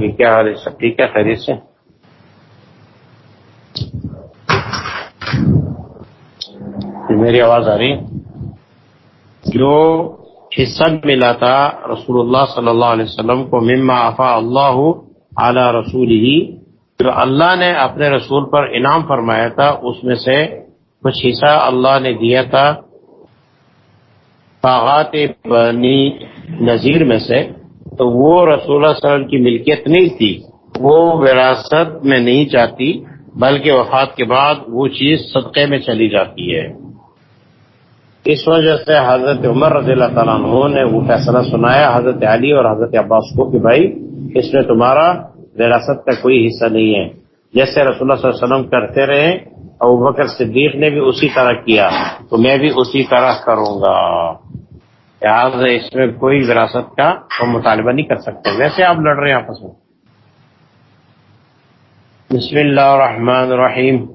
یہ کیا حال ہے؟ سب ٹھیک ہے؟ خیریت سے؟ جی، میری آواز آ رہی جو حصہ ملا تھا رسول اللہ صلی اللہ علیہ وسلم کو، مما آفا اللہ اعلی رسول ہی جو اللہ نے اپنے رسول پر انعام فرمایا تھا، اس میں سے کچھ حصہ اللہ نے دیا تھا۔ باغات بنی نذیر میں سے تو وہ رسول اللہ صلی اللہ علیہ وسلم کی ملکیت نہیں تھی۔ وہ وراثت میں نہیں جاتی، بلکہ وفات کے بعد وہ چیز صدقے میں چلی جاتی ہے۔ اس وجہ سے حضرت عمر رضی اللہ تعالیٰ عنہ نے وہ فیصلہ سنایا، حضرت علی اور حضرت عباس کو کہ بھائی، اس میں تمہارا وراثت کا کوئی حصہ نہیں ہے۔ جیسے رسول اللہ صلی اللہ علیہ وسلم کرتے رہے اور بکر صدیق نے بھی اسی طرح کیا۔ تو میں بھی اسی طرح کروں گا۔ اس میں کوئی وراثت کا مطالبہ نہیں کر سکتے۔ ویسے آپ لڑ رہے ہیں آپس میں۔ بسم اللہ الرحمن الرحیم۔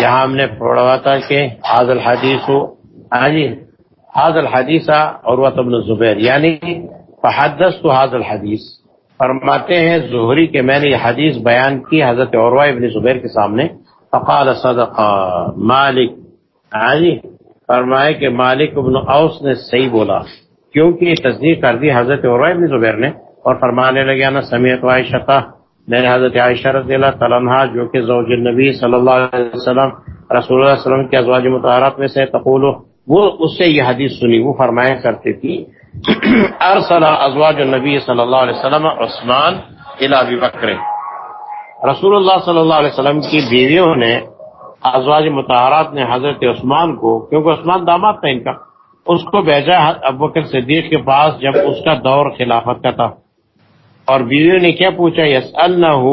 یہاں ہم نے پڑھا تھا کہ حاض الحدیث ہاں جی حاض الحدیث اور ابن زبیر یعنی فحدث تو حاض الحدیث۔ فرماتے ہیں زہری کے میں نے یہ حدیث بیان کی حضرت عروہ ابن زبیر کے سامنے۔ فقال صدق مالک ہاں جی فرمائے کہ مالک ابن اوس نے صحیح بولا، کیونکہ یہ تصدیق کر دی حضرت عروہ ابن زبیر نے اور فرمانے لگے نا سمیت عائشہ میں نے حضرت عائشہ رضی اللہ تعالیٰ جو کہ زوج النبی صلی اللہ علیہ وسلم، رسول اللہ علیہ وسلم کے ازواج متحرات میں سے تقول وہ اس سے یہ حدیث سنی، وہ فرمایا کرتے تھی، ارسل ازواج النبی صلی اللہ علیہ وسلم عثمان الى بکر۔ رسول اللہ صلی اللہ علیہ وسلم کی بیویوں نے ازواج متحرات نے حضرت عثمان کو، کیونکہ عثمان داماد تھا ان کا، اس کو بھیجا ابو بکر صدیق کے پاس جب اس کا دور خلافت کا تھا۔ اور بیویوں نے کیا پوچھا؟ یس اللہ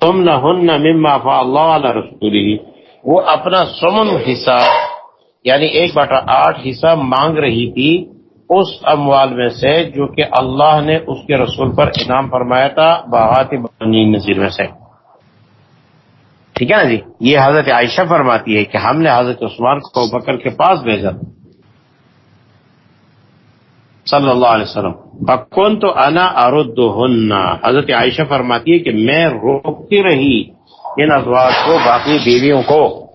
تم نہ ہن مما فا اللہ علیہ رسول وہ اپنا سمن حصہ یعنی ایک بٹا آٹھ حصہ مانگ رہی تھی اس اموال میں سے، جو کہ اللہ نے اس کے رسول پر انعام فرمایا تھا باغات بنی نظیر میں سے۔ ٹھیک ہے نا جی؟ یہ حضرت عائشہ فرماتی ہے کہ ہم نے حضرت عثمان کو بکر کے پاس بھیجا صلی اللہ علیہ وسلم۔ بکون تو انا ارد حضرت عائشہ فرماتی ہے کہ میں روکتی رہی ان ازواج کو، باقی بیویوں کو۔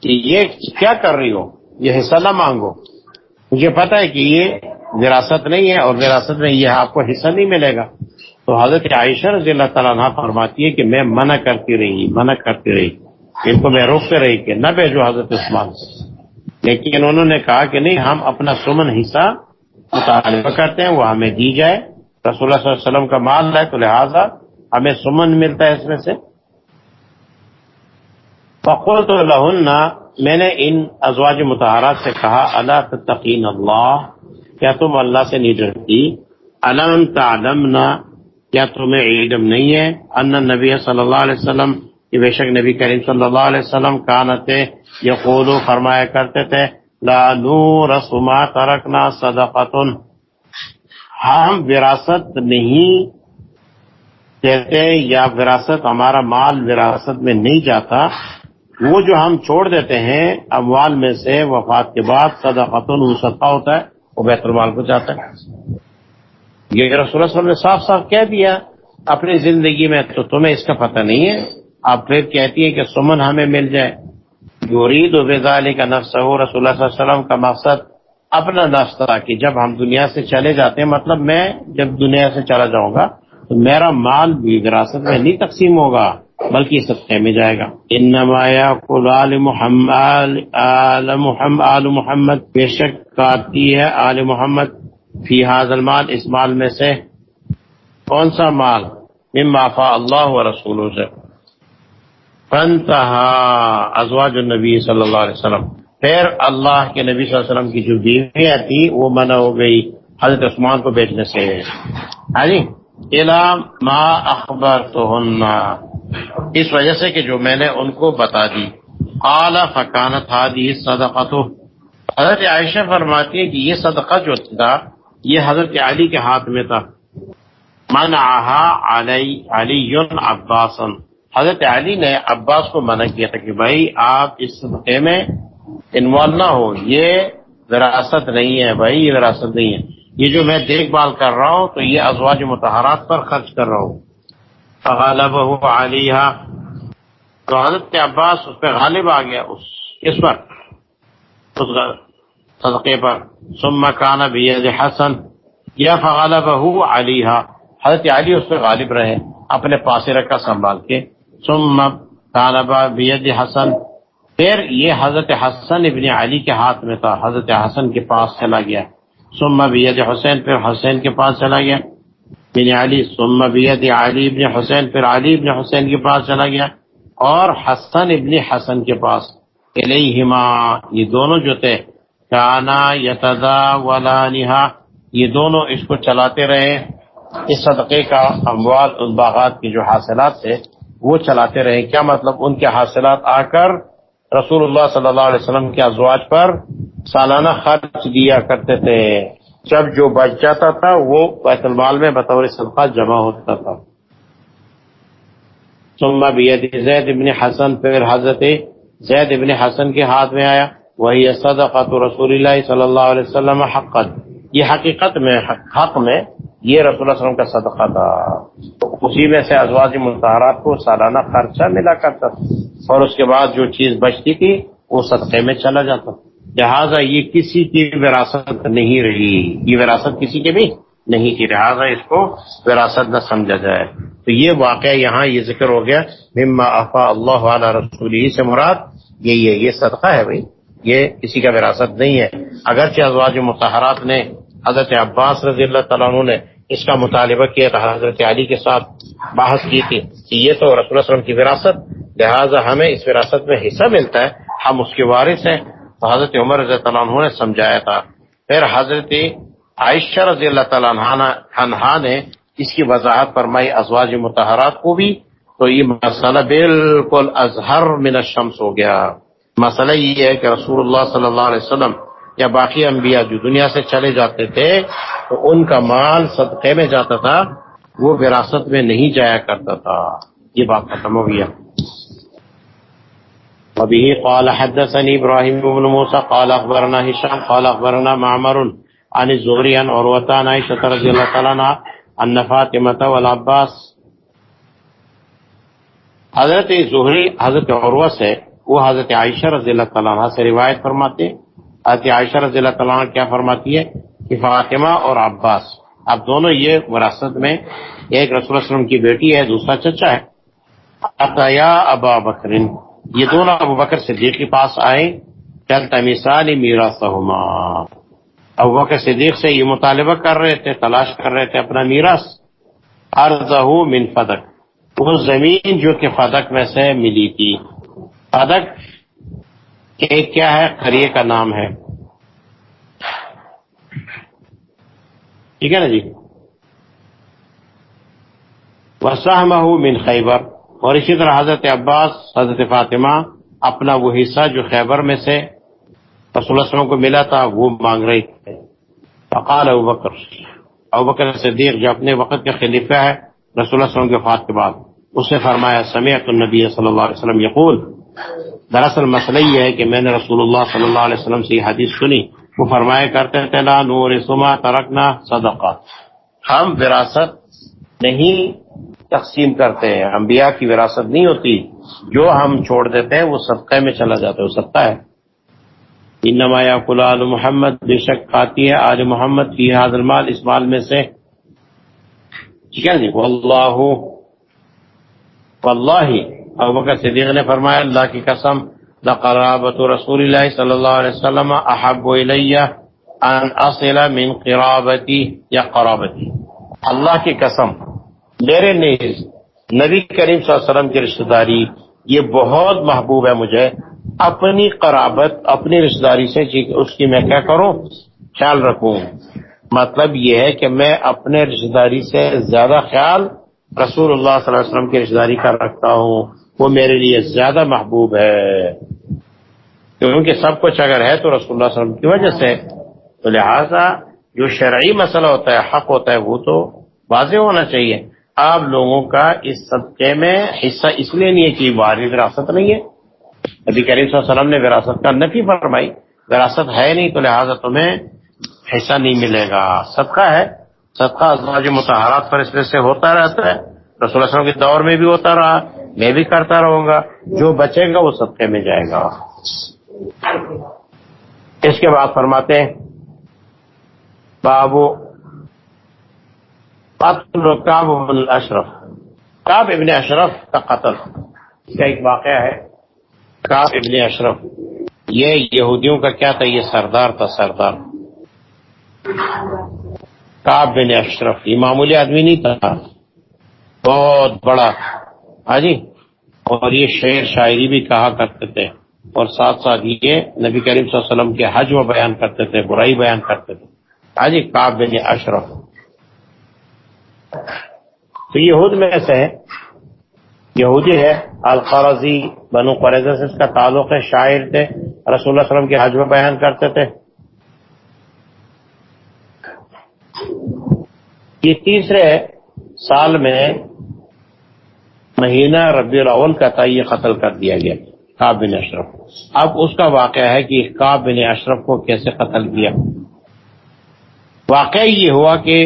کہ یہ کیا کر رہی ہو؟ یہ حصہ نہ مانگو۔ مجھے پتا ہے کہ یہ وراثت نہیں ہے اور وراثت میں یہ آپ کو حصہ نہیں ملے گا۔ تو حضرت عائشہ رضی اللہ تعالیٰ عنہ فرماتی ہے کہ میں منع کرتی رہی، منع کرتی رہی۔ ان کو میں روکتے رہی کہ نہ بھیجو حضرت عثمان لیکن انہوں نے کہا کہ نہیں، ہم اپنا سمن حصہ مطالبہ کرتے ہیں، وہ ہمیں دی جائے۔ رسول اللہ صلی اللہ علیہ وسلم کا مال ہے تو لہٰذا ہمیں سمن ملتا ہے اس میں سے۔ فقول تو لہن میں نے ان ازواج متحرات سے کہا اللہ تقین اللہ؟ کیا تم اللہ سے نہیں ڈرتی؟ علم تعلمنا کیا تمہیں علم نہیں ہے؟ ان نبی صلی اللہ علیہ وسلم کہ بے شک نبی کریم صلی اللہ علیہ وسلم کانتے یقول فرمایا کرتے تھے، لا نور سما ترکنا صدقتن۔ ہم وراثت نہیں کہتے یا وراثت، ہمارا مال وراثت میں نہیں جاتا، وہ جو ہم چھوڑ دیتے ہیں، اموال میں سے وفات کے بعد صدقتن وہ صدقہ ہوتا ہے، وہ بیت المال کو جاتا ہے۔ یہ رسول اللہ صلی اللہ علیہ وسلم نے صاف صاف کہہ دیا اپنی زندگی میں، تو تمہیں اس کا پتہ نہیں ہے۔ آپ پھر کہتی ہیں کہ سمن ہمیں مل جائے۔ یورید و بیزالی کا نفس ہو رسول اللہ صلی اللہ علیہ وسلم کا مقصد اپنا نفس تھا کہ جب ہم دنیا سے چلے جاتے ہیں مطلب میں جب دنیا سے چلا جاؤں گا، تو میرا مال بھی وراثت میں نہیں تقسیم ہوگا، بلکہ صدقے میں جائے گا۔ ان نمایا آل محمد آل محمد بے شک کاتی ہے آل محمد۔ فی حاضل مال اس مال میں سے کون سا مال؟ مما فا اللہ و رسول سے۔ فنتہا ازواج النبی صلی اللہ علیہ وسلم۔ پھر اللہ کے نبی صلی اللہ علیہ وسلم کی جو بیویاں تھی وہ منع ہو گئی حضرت عثمان کو بیچنے سے۔ ہاں جی؟ ما اخبر تو اس وجہ سے کہ جو میں نے ان کو بتا دی۔ اعلی فکانت ہادی صدقہ تو حضرت عائشہ فرماتی ہے کہ یہ صدقہ جو تھا یہ حضرت علی کے ہاتھ میں تھا۔ من علی علی عباس حضرت علی نے عباس کو منع کیا تھا کہ بھائی آپ اس میں انوالو نہ ہو۔ یہ وراثت نہیں ہے بھائی، یہ وراثت نہیں ہے۔ یہ جو میں دیکھ بھال کر رہا ہوں تو یہ ازواج متحرات پر خرچ کر رہا ہوں۔ غالب علیہ تو حضرت عباس اس پہ غالب آ گیا، اس اس پر۔ صدقے پر۔ ثم کان بید حسن، یا فغالب علیہ حضرت علی اس پہ غالب رہے، اپنے پاس رکھا، سنبھال کے۔ ثم کان بید حسن۔ پھر یہ حضرت حسن ابن علی کے ہاتھ میں تھا، حضرت حسن کے پاس چلا گیا۔ ثم بید حسین، پھر حسین کے پاس چلا گیا۔ بن علی، ثم بید علی ابن حسین، پھر علی ابن حسین کے پاس چلا گیا۔ اور حسن ابن حسن کے پاس الیہما یہ دونوں جو تھے کانا یتدا ولا یہ دونوں اس کو چلاتے رہے۔ اس صدقے کا اموال ان باغات کی جو حاصلات تھے، وہ چلاتے رہے۔ کیا مطلب؟ ان کے حاصلات آ کر رسول اللہ صلی اللہ علیہ وسلم کے ازواج پر سالانہ خرچ دیا کرتے تھے۔ جب جو بچ جاتا تھا، وہ بیت المال میں بطور صدقہ جمع ہوتا تھا۔ ثم بید زید ابن حسن، پھر حضرت زید ابن حسن کے ہاتھ میں آیا۔ وہی صدقہ تو رسول اللہ صلی اللہ علیہ وسلم حقت یہ حقیقت میں، حق میں یہ رسول اللہ علیہ وسلم کا صدقہ تھا۔ اسی میں سے ازواج متحرات کو سالانہ خرچہ ملا کرتا تھا۔ اور اس کے بعد جو چیز بچتی تھی، وہ صدقے میں چلا جاتا لہٰذا یہ کسی کی وراثت نہیں رہی۔ یہ وراثت کسی کے بھی نہیں تھی۔ لہٰذا اس کو وراثت نہ سمجھا جائے۔ تو یہ واقعہ یہاں یہ ذکر ہو گیا۔ مما افا اللہ علیہ رسول سے مراد یہی ہے۔ یہ صدقہ ہے بھائی۔ یہ کسی کا وراثت نہیں ہے۔ اگرچہ ازواج متحرات نے حضرت عباس رضی اللہ تعالیٰ عنہ نے اس کا مطالبہ کیا تھا، حضرت علی کے ساتھ بحث کی تھی کہ یہ تو رسول اللہ وسلم کی وراثت، لہٰذا ہمیں اس وراثت میں حصہ ملتا ہے، ہم اس کے وارث ہیں۔ تو حضرت عمر رضی اللہ عنہ نے سمجھایا تھا۔ پھر حضرت عائشہ رضی اللہ تعالیٰ عنہ نے اس کی وضاحت فرمائی، ازواج متحرات کو بھی تو یہ مسئلہ بالکل اظہر من الشمس ہو گیا۔ مسئلہ یہ ہے کہ رسول اللہ صلی اللہ علیہ وسلم یا باقی انبیاء جو دنیا سے چلے جاتے تھے، تو ان کا مال صدقے میں جاتا تھا، وہ وراثت میں نہیں جایا کرتا تھا۔ یہ بات ختم ہو گیا وبه قال حدثني إبراهيم بن موسى قال أخبرنا هشام قال أخبرنا معمر عن الزهري عن عروة عن عائشة رضي الله تعالى عنها أن فاطمة والعباس، حضرت زہری حضرت عروہ سے وہ حضرت عائشہ رضی اللہ تعالیٰ عنہ سے روایت فرماتے حضرت عائشہ رضی اللہ تعالیٰ عنہ کیا فرماتی ہے کہ فاطمہ اور عباس، اب دونوں یہ وراثت میں ایک رسول اللہ وسلم کی بیٹی ہے، دوسرا چچا ہے۔ یا ابا بکرین یہ دونوں ابو بکر صدیق کے پاس آئے۔ چل تمیسال میرا سہما ابو بکر صدیق سے یہ مطالبہ کر رہے تھے، تلاش کر رہے تھے اپنا میراث۔ ارزہ من فدق۔ وہ زمین جو کہ فدق میں سے ملی تھی۔ فدق کیا ہے؟ خریے کا نام ہے۔ ٹھیک ہے نا جی؟ وسحمہ من خیبر اور اسی طرح حضرت عباس، حضرت فاطمہ اپنا وہ حصہ جو خیبر میں سے رسول اللہ وسلم کو ملا تھا، وہ مانگ رہی تھے۔ فقال ابو بکر ابو بکر صدیق جو اپنے وقت کے خلیفہ ہے، رسول اللہ وسلم کے فات کے بعد، اس نے فرمایا سمیعت النبی صلی اللہ علیہ وسلم یقول دراصل مسئلہ یہ ہے کہ میں نے رسول اللہ صلی اللہ علیہ وسلم سے یہ حدیث سنی۔ وہ فرمایا کرتے تھے لا نور سما ترکنا صدقہ ہم وراثت نہیں تقسیم کرتے ہیں۔ انبیاء کی وراثت نہیں ہوتی۔ جو ہم چھوڑ دیتے ہیں، وہ صدقے میں چلا جاتا ہے، وہ سبتا ہے۔ انما یاکل آل محمد، بے شک کھاتی ہے آج محمد کی حاضر مال اس مال میں سے۔ ٹھیک ہے جی؟ واللہ واللہ ابو بکر صدیق نے فرمایا، اللہ کی قسم لقرابت رسول اللہ صلی اللہ علیہ وسلم احب الی ان اصل من قرابتی یا قرابتی۔ اللہ کی قسم، میرے نیز نبی کریم صلی اللہ علیہ وسلم کی رشتہ داری یہ بہت محبوب ہے مجھے۔ اپنی قرابت، اپنی رشتہ داری سے جی، اس کی میں کیا کروں؟ خیال رکھوں۔ مطلب یہ ہے کہ میں اپنے رشتہ داری سے زیادہ خیال رسول اللہ صلی اللہ علیہ وسلم کی رشتہ داری کا رکھتا ہوں۔ وہ میرے لیے زیادہ محبوب ہے۔ کیونکہ سب کچھ اگر ہے تو رسول اللہ صلی اللہ علیہ وسلم کی وجہ سے۔ تو لہذا جو شرعی مسئلہ ہوتا ہے، حق ہوتا ہے، وہ تو واضح ہونا چاہیے۔ آپ لوگوں کا اس صدقے میں حصہ اس لیے نہیں ہے کہ وارث وراثت نہیں ہے۔ نبی کریم صلی اللہ علیہ وسلم نے وراثت کا نفی فرمائی۔ وراثت ہے نہیں تو لہٰذا تمہیں حصہ نہیں ملے گا۔ صدقہ ہے۔ صدقہ ازواج متحرات پر اس میں سے ہوتا رہتا ہے۔ رسول اللہ علیہ وسلم کے دور میں بھی ہوتا رہا۔ میں بھی کرتا رہوں گا، جو بچے گا وہ صدقے میں جائے گا۔ اس کے بعد فرماتے ہیں، بابو، قتل کاب بن اشرف کاب ابن اشرف کا قتل۔ کا ایک واقعہ ہے۔ کاب ابن اشرف، یہ یہودیوں کا کیا تھا؟ یہ سردار تھا، سردار۔ کاب بن اشرف، یہ معمولی آدمی نہیں تھا۔ بہت بڑا ہاں جی؟ اور یہ شعر شاعری بھی کہا کرتے تھے۔ اور ساتھ ساتھ یہ نبی کریم صلی اللہ علیہ وسلم کے حج و بیان کرتے تھے، برائی بیان کرتے تھے۔ ہاں جی کاب بن اشرف۔ تو یہود میں سے ہے یہودی ہے، القرضی بنو قریضہ سے اس کا تعلق ہے، شاعر تھے، رسول اللہ علیہ وسلم کے حج و بیان کرتے تھے۔ یہ تیسرے سال میں مہینہ ربیع الاول کا تھا، یہ قتل کر دیا گیا کاب بن اشرف اب اس کا واقعہ ہے کہ کاب بن اشرف کو کیسے قتل کیا۔ واقعہ یہ ہوا کہ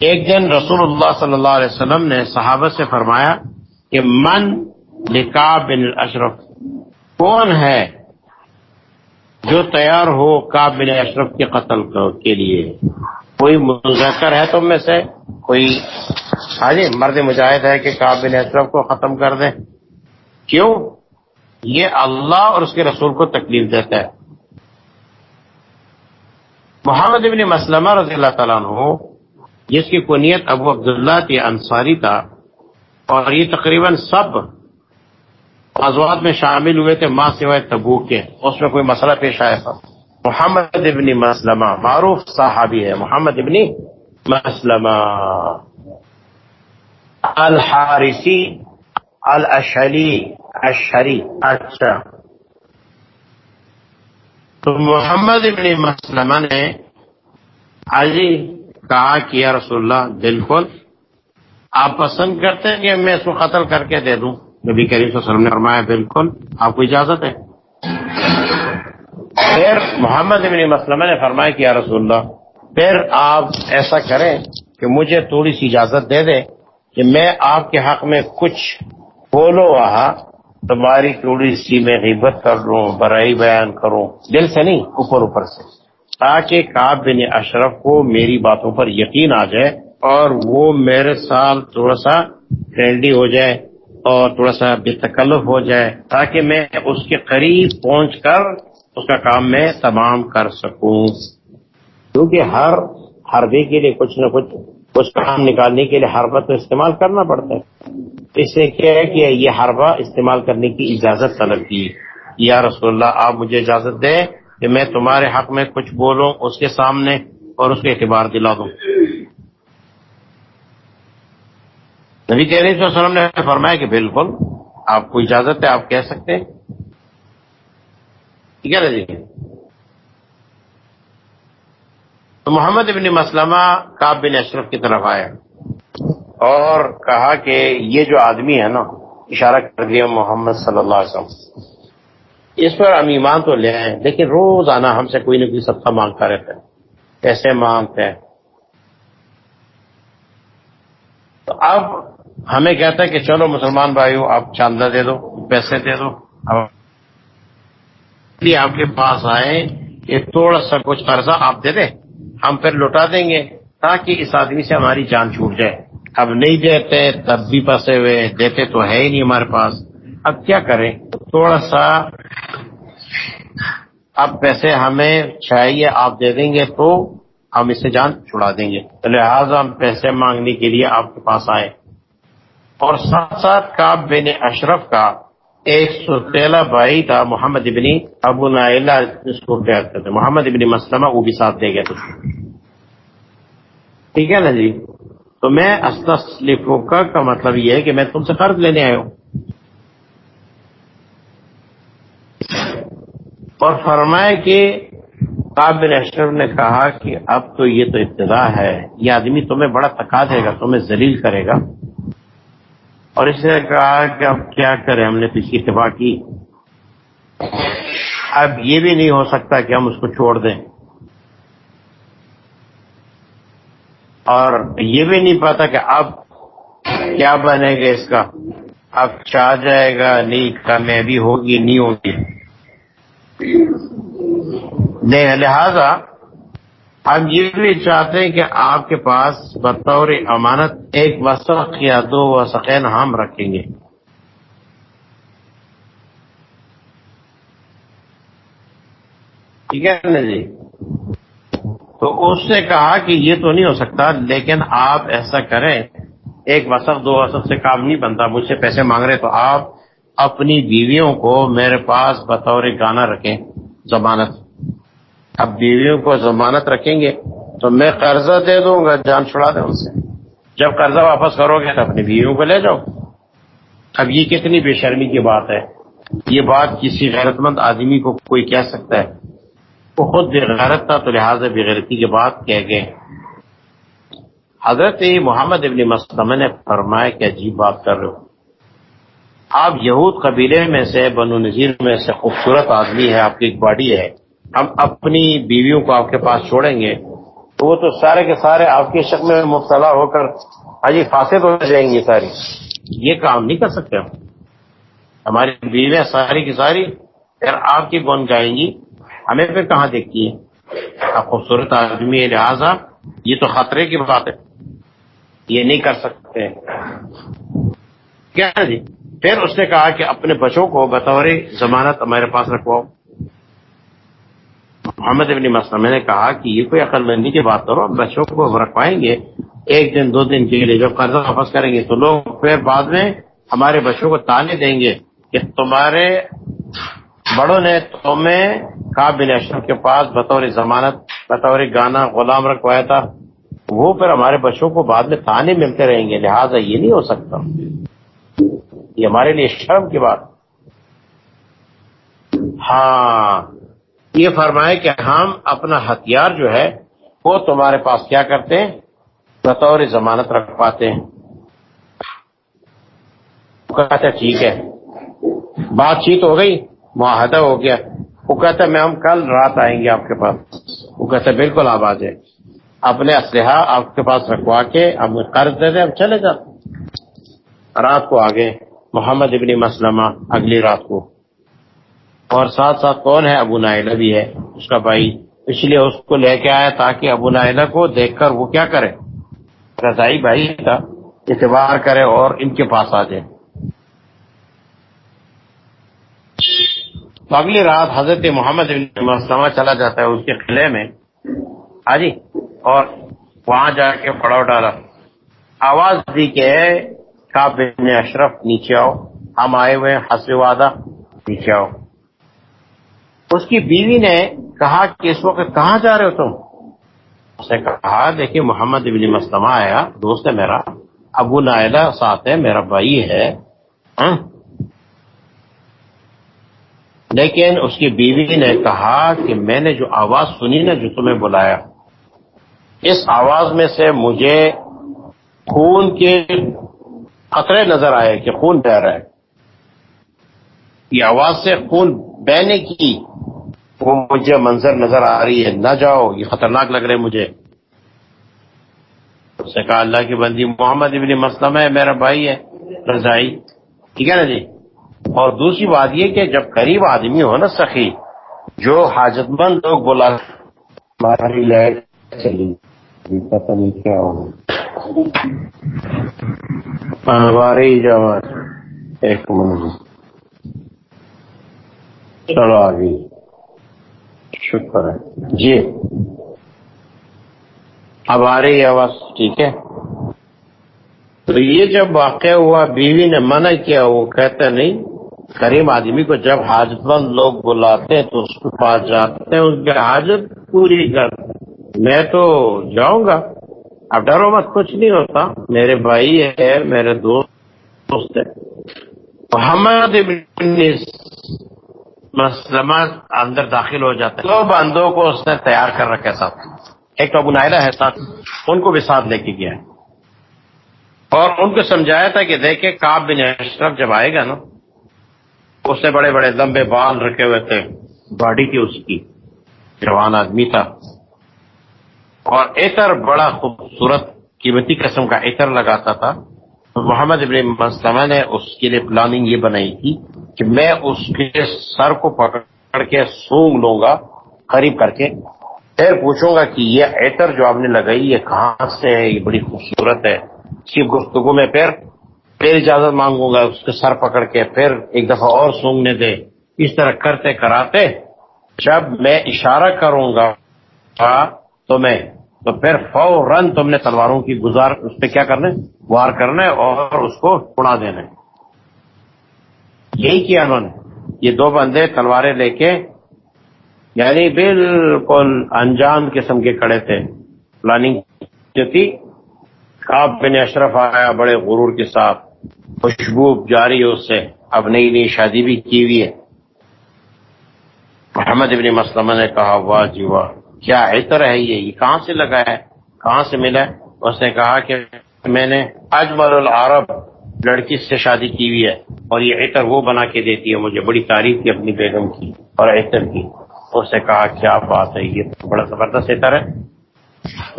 ایک دن رسول اللہ صلی اللہ علیہ وسلم نے صحابت سے فرمایا کہ من لکاب بن اشرف، کون ہے جو تیار ہو کاب بن اشرف کے قتل کے لیے؟ کوئی مذکر ہے تم میں سے؟ کوئی ہاں جی مرد مجاہد ہے کہ کاب بن اشرف کو ختم کر دیں۔ کیوں؟ یہ اللہ اور اس کے رسول کو تکلیف دیتا ہے۔ محمد ابن مسلمہ رضی اللہ تعالیٰ عنہ، جس کی کنیت ابو عبداللہ کی انصاری تھا، اور یہ تقریباً سب ازوات میں شامل ہوئے تھے ماں سوائے تبو کے، اس میں کوئی مسئلہ پیش آیا تھا۔ محمد ابن مسلمہ، معروف صحابی ہے، محمد ابن مسلمہ۔ الحارثی الشلی اشری اچھا۔ تو محمد ابن مسلمہ نے آجی کہا کہ یا رسول اللہ، بالکل آپ پسند کرتے ہیں کہ میں اس کو قتل کر کے دے دوں؟ نبی کریم صلی اللہ علیہ وسلم نے فرمایا، بالکل، آپ کو اجازت ہے۔ پھر محمد ابن مسلمہ نے فرمایا کہ یا رسول اللہ، پھر آپ ایسا کریں کہ مجھے تھوڑی سی اجازت دے دیں۔ کہ میں آپ کے حق میں کچھ بولو وہاں تمہاری تھوڑی سی میں غیبت کر لوں، برائی بیان کروں، دل سے نہیں، اوپر اوپر سے۔ تاکہ کاب بن اشرف کو میری باتوں پر یقین آ جائے اور وہ میرے ساتھ تھوڑا سا فرینڈلی ہو جائے اور تھوڑا سا بے تکلف ہو جائے، تاکہ میں اس کے قریب پہنچ کر اس کا کام میں تمام کر سکوں۔ کیونکہ ہر حربے کے لیے کچھ نہ کچھ کچھ کام نکالنے کے لیے حربہ تو استعمال کرنا پڑتا ہے۔ اس سے کیا ہے کہ یہ حربہ استعمال کرنے کی اجازت طلب کی۔ یا رسول اللہ، آپ مجھے اجازت دیں کہ میں تمہارے حق میں کچھ بولوں، اس کے سامنے اور اس کے اعتبار دلا دوں۔ نبی صلی اللہ علیہ وسلم نے فرمایا کہ بالکل، آپ کو اجازت ہے، آپ کہہ سکتے ہیں۔ ٹھیک ہے نا جی؟ تو محمد ابن مسلمہ کاب بن اشرف کی طرف آیا اور کہا کہ یہ جو آدمی ہے نا، اشارہ کر دیا محمد صلی اللہ علیہ وسلم۔ اس پر ہم ایمان تو لے آئے، لیکن روز آنا ہم سے کوئی نہ کوئی سب مانگتا رہتا ہے۔ کیسے مانگتے ہیں تو اب ہمیں کہتا ہے کہ چلو مسلمان بھائیو، آپ چاندہ دے دو، پیسے دے دو۔ آپ کے پاس آئے کہ تھوڑا سا کچھ قرضہ آپ دے دیں۔ ہم پھر لوٹا دیں گے تاکہ اس آدمی سے ہماری جان چھوٹ جائے۔ اب نہیں دیتے، تب بھی پسے ہوئے، دیتے تو ہے ہی نہیں ہمارے پاس۔ اب کیا کریں؟ تھوڑا سا اب پیسے ہمیں چاہیے، آپ دے دیں گے تو ہم اسے جان چھڑا دیں گے۔ تو لہٰذا ہم پیسے مانگنے کے لیے آپ کے پاس آئے اور ساتھ ساتھ کاب بن اشرف کا ایک سو تیلہ بھائی تھا، محمد ابنی ابو نائلہ اس کو کہتے تھے محمد ابن مسلمہ، وہ بھی ساتھ دے گئے تھے۔ ٹھیک ہے نا جی؟ تو میں اسلفوکا کا مطلب یہ ہے کہ میں تم سے قرض لینے آیا ہوں۔ اور فرمائے کہ بن اشرف نے کہا کہ اب تو یہ تو ابتدا ہے، یہ آدمی تمہیں بڑا تکا دے گا، تمہیں ذلیل کرے گا۔ اور اس نے کہا کہ اب کیا کریں؟ ہم نے پچھلی اس کی اتفاق کی۔ اب یہ بھی نہیں ہو سکتا کہ ہم اس کو چھوڑ دیں۔ اور یہ بھی نہیں پتا کہ اب کیا بنے گا اس کا۔ اب چاہ جائے گا، نہیں، کامیابی ہوگی، نہیں ہوگی۔ نہیں، لہذا ہم یہ بھی چاہتے ہیں کہ آپ کے پاس بطور امانت ایک وسق یا دو وسقین ہم رکھیں گے۔ ٹھیک ہے نا جی؟ تو اس سے کہا کہ یہ تو نہیں ہو سکتا، لیکن آپ ایسا کریں، ایک وسق، دو وسق سے کام نہیں بنتا، مجھ سے پیسے مانگ رہے تو آپ اپنی بیویوں کو میرے پاس بطور گانا رکھیں، ضمانت۔ اب بیویوں کو ضمانت رکھیں گے تو میں قرضہ دے دوں گا، جان چھڑا دیں ان سے۔ جب قرضہ واپس کرو گے تو اپنی بیویوں کو لے جاؤ۔ اب یہ کتنی بے شرمی کی بات ہے۔ یہ بات کسی غیرت مند آدمی کو کوئی کہہ سکتا ہے۔ وہ خود بے غیرت تھا تو لہٰذا بےغیرتی کی بات کہہ گئے۔ حضرت محمد ابن مسلمہ نے فرمایا کہ عجیب بات کر رہے ہو۔ آپ یہود قبیلے میں سے، بنو نذیر میں سے خوبصورت آدمی ہے، آپ کی ایک باڈی ہے۔ ہم اپنی بیویوں کو آپ کے پاس چھوڑیں گے، تو وہ تو سارے کے سارے آپ کے شک میں مبتلا ہو کر حجی فاسد ہو جائیں گی ساری۔ یہ کام نہیں کر سکتے ہم۔ ہماری بیویاں ساری کی ساری پھر آپ کی کون گائیں گی؟ ہمیں پھر کہاں دیکھتی ہے آپ خوبصورت آدمی ہے لہٰذا یہ تو خطرے کی بات ہے۔ یہ نہیں کر سکتے۔ کیا جی؟ پھر اس نے کہا کہ اپنے بچوں کو بطور ضمانت ہمارے پاس رکھواؤ۔ محمد ابن مسلم نے کہا کہ یہ کوئی عقل مندی کی بات کرو، بچوں کو رکھوائیں گے، ایک دن، دو دن کے لیے جب قرضہ واپس کریں گے تو لوگ پھر بعد میں ہمارے بچوں کو تانے دیں گے کہ تمہارے بڑوں نے تمہیں بن اشرف کے پاس بطور ضمانت، بطور گانا غلام رکھوایا تھا۔ وہ پھر ہمارے بچوں کو بعد میں تانے ملتے رہیں گے، لہٰذا یہ نہیں ہو سکتا۔ یہ ہمارے لیے شرم کی بات۔ ہاں۔ یہ فرمائے کہ ہم اپنا ہتھیار جو ہے وہ تمہارے پاس کیا کرتے ہیں؟ بطور ضمانت رکھ پاتے ہیں۔ کہتا ٹھیک ہے۔ بات چیت ہو گئی، معاہدہ ہو گیا۔ وہ کہتا میں ہم کل رات آئیں گے آپ کے پاس۔ وہ کہتا بالکل آپ آ جائیں اپنے اسلحہ آپ کے پاس رکھوا کے ہم قرض دے دیں، ہم چلے جاتے رات کو آگے، محمد ابن مسلمہ اگلی رات کو۔ اور ساتھ ساتھ کون ہے؟ ابو نائلہ بھی ہے، اس کا بھائی۔ اس لیے اس کو لے کے آیا تاکہ ابو نائلہ کو دیکھ کر وہ کیا کرے؟ رضائی بھائی کا اعتبار کرے اور ان کے پاس آ جائے۔ تو اگلی رات حضرت محمد مسلمہ چلا جاتا ہے اس کے قلعے میں۔ ہاں جی اور وہاں جا کے پڑاؤ ڈالا۔ آواز دی کہ بن اشرف، نیچے آؤ۔ ہم آئے ہوئے حسب وعدہ، نیچے آؤ۔ اس کی بیوی نے کہا کہ اس وقت کہاں جا رہے ہو تم؟ اس نے کہا، دیکھیے، محمد ابن مسلمہ آیا، دوست ہے میرا، ابو نائلہ ساتھ ہے، میرا بھائی ہے ہاں؟ لیکن اس کی بیوی نے کہا کہ میں نے جو آواز سنی نا، جو تمہیں بلایا، اس آواز میں سے مجھے خون کے خطرے نظر آئے، کہ خون بہ رہا ہے۔ یہ آواز سے خون بہنے کی وہ مجھے منظر نظر آ رہی ہے، نہ جاؤ، یہ خطرناک لگ رہے مجھے۔ اس نے کہا، اللہ کی بندی محمد ابن مسلم ہے، میرا بھائی ہے، رضائی۔ ٹھیک ہے نا جی؟ اور دوسری بات یہ کہ جب قریب آدمی ہو نا سخی، جو حاجت مند لوگ بولا ہماری لائٹ چلی۔ پتہ نہیں کیا ہماری جماعت ایک منٹ۔ چلو آگے۔ شکر ہے۔ جی۔ اب آ رہی آواز، ٹھیک ہے۔ تو یہ جب واقع ہوا، بیوی نے منع کیا، وہ کہتا نہیں کریم آدمی کو جب حاجت مند لوگ بلاتے ہیں تو اس کے پاس جاتے ہیں اس کی حاجت پوری کر۔ میں تو جاؤں گا۔ اب ڈرو مت، کچھ نہیں ہوتا۔ میرے بھائی ہے، میرے دوست ہے محمد مسلمہ اندر داخل ہو جاتے ہیں۔ دو بندوں کو اس نے تیار کر رکھا ساتھ۔ ایک تو ابو نائلہ ہے ساتھ، ان کو بھی ساتھ لے کے گیا اور ان کو سمجھایا تھا کہ دیکھے کاب بن اشرف جب آئے گا نا، اس نے بڑے بڑے لمبے بال رکھے ہوئے تھے، باڈی تھی اس کی، جوان آدمی تھا۔ اور ایتر بڑا خوبصورت، قیمتی قسم کا عطر لگاتا تھا۔ محمد ابن مسلمہ نے اس کے لیے پلاننگ یہ بنائی تھی کہ میں اس کے سر کو پکڑ کے سونگ لوں گا، قریب کر کے۔ پھر پوچھوں گا کہ یہ عطر جو آپ نے لگائی، یہ کہاں سے ہے؟ یہ بڑی خوبصورت ہے۔ اس کی گفتگو میں پھر پھر اجازت مانگوں گا اس کے سر پکڑ کے۔ پھر ایک دفعہ اور سونگنے دے۔ اس طرح کرتے کراتے۔ جب میں اشارہ کروں گا، تو میں تو پھر فوراً تم نے تلواروں کی گزار اس پہ کیا کرنا ہے؟ وار کرنا ہے اور اس کو اڑا دینا ہے۔ یہی کیا انہوں نے۔ یہ دو بندے تلواریں لے کے یعنی بالکل انجام قسم کے کڑے تھے۔ پلاننگ جو تھی، آپ بن اشرف آیا بڑے غرور کے ساتھ۔ خوشبو جاری ہے اس سے۔ اب نئی نئی شادی بھی کی ہوئی ہے۔ محمد ابن مسلمہ نے کہا، واہ جی واہ، کیا عطر ہے یہ؟ یہ کہاں سے لگا ہے؟ کہاں سے ملا ہے؟ اس نے کہا کہ میں نے اجمل العرب لڑکی سے شادی کی ہوئی ہے اور یہ عطر وہ بنا کے دیتی ہے، مجھے بڑی تعریف کی اپنی بیگم کی اور عطر کی۔ اس نے کہا، کیا بات ہے، یہ بڑا زبردست عطر ہے۔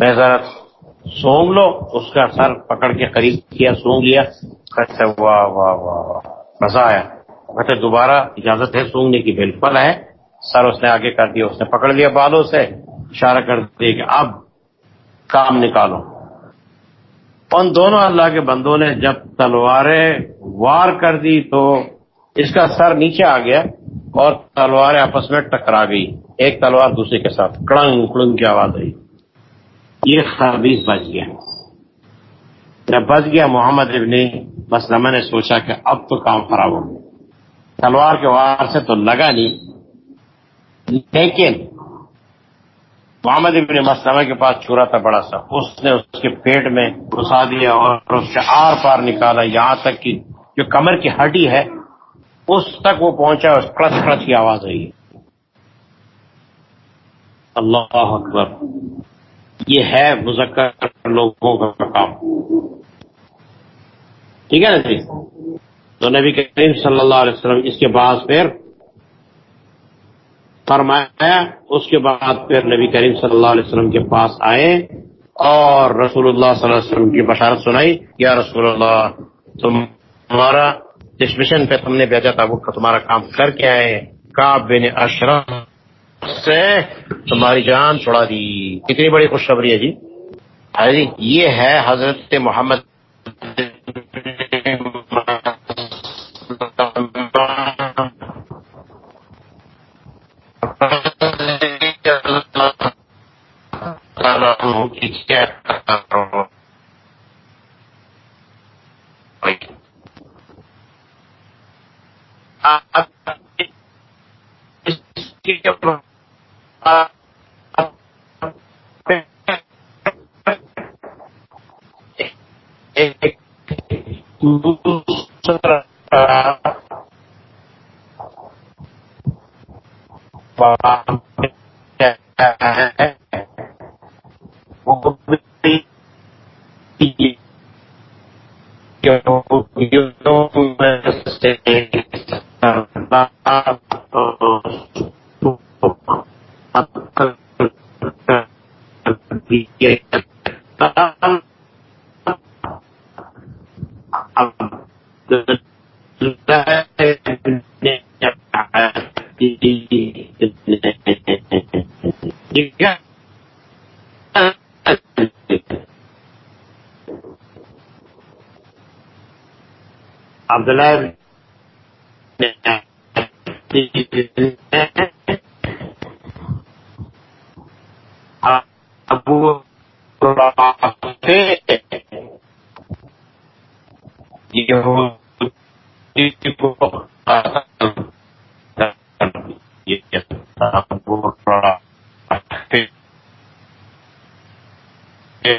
میں ذرا سونگ لو، اس کا سر پکڑ کے قریب کیا، سونگ لیا۔ کہتے، واہ واہ واہ واہ، مزہ آیا۔ کہتے، دوبارہ اجازت ہے سونگنے کی، بالکل ہے۔ سر اس نے آگے کر دیا، اس نے پکڑ لیا بالوں سے، اشارہ کر دیا کہ اب کام نکالو۔ ان دونوں اللہ کے بندوں نے جب تلواریں وار کر دی تو اس کا سر نیچے آ گیا اور تلواریں آپس میں ٹکرا گئی۔ ایک تلوار دوسرے کے ساتھ کڑنگ کڑنگ کی آواز آئی۔ یہ خرابیز بچ گیا۔ جب بچ گیا، محمد ابن مسلمہ نے سوچا کہ اب تو کام خراب ہو گیا۔ تلوار کے وار سے تو لگا نہیں، لیکن محمد ابن مسلمہ کے پاس چھوڑا تھا بڑا سا۔ اس نے اس کے پیٹ میں گھسا دیا اور اس سے آر پار نکالا۔ یہاں تک کہ جو کمر کی ہڈی ہے، اس تک وہ پہنچا اس کڑچ کڑچ کی آواز آئی۔ اللہ اکبر۔ یہ ہے مذکر لوگوں کا کام۔ ٹھیک ہے نا جی؟ تو نبی کریم صلی اللہ علیہ وسلم اس کے بعد پھر فرمایا، اس کے بعد پھر نبی کریم صلی اللہ علیہ وسلم کے پاس آئے اور رسول اللہ صلی اللہ علیہ وسلم کی بشارت سنائی، یا رسول اللہ تم تمہارا جس مشن پہ تم نے بھیجا تھا، وہ تمہارا کام کر کے آئے کاب بن اشرف سے تمہاری جان چھڑا دی۔ کتنی بڑی خوشخبری ہے جی, جی، یہ ہے حضرت محمد kalau عبداللہ ابو یہ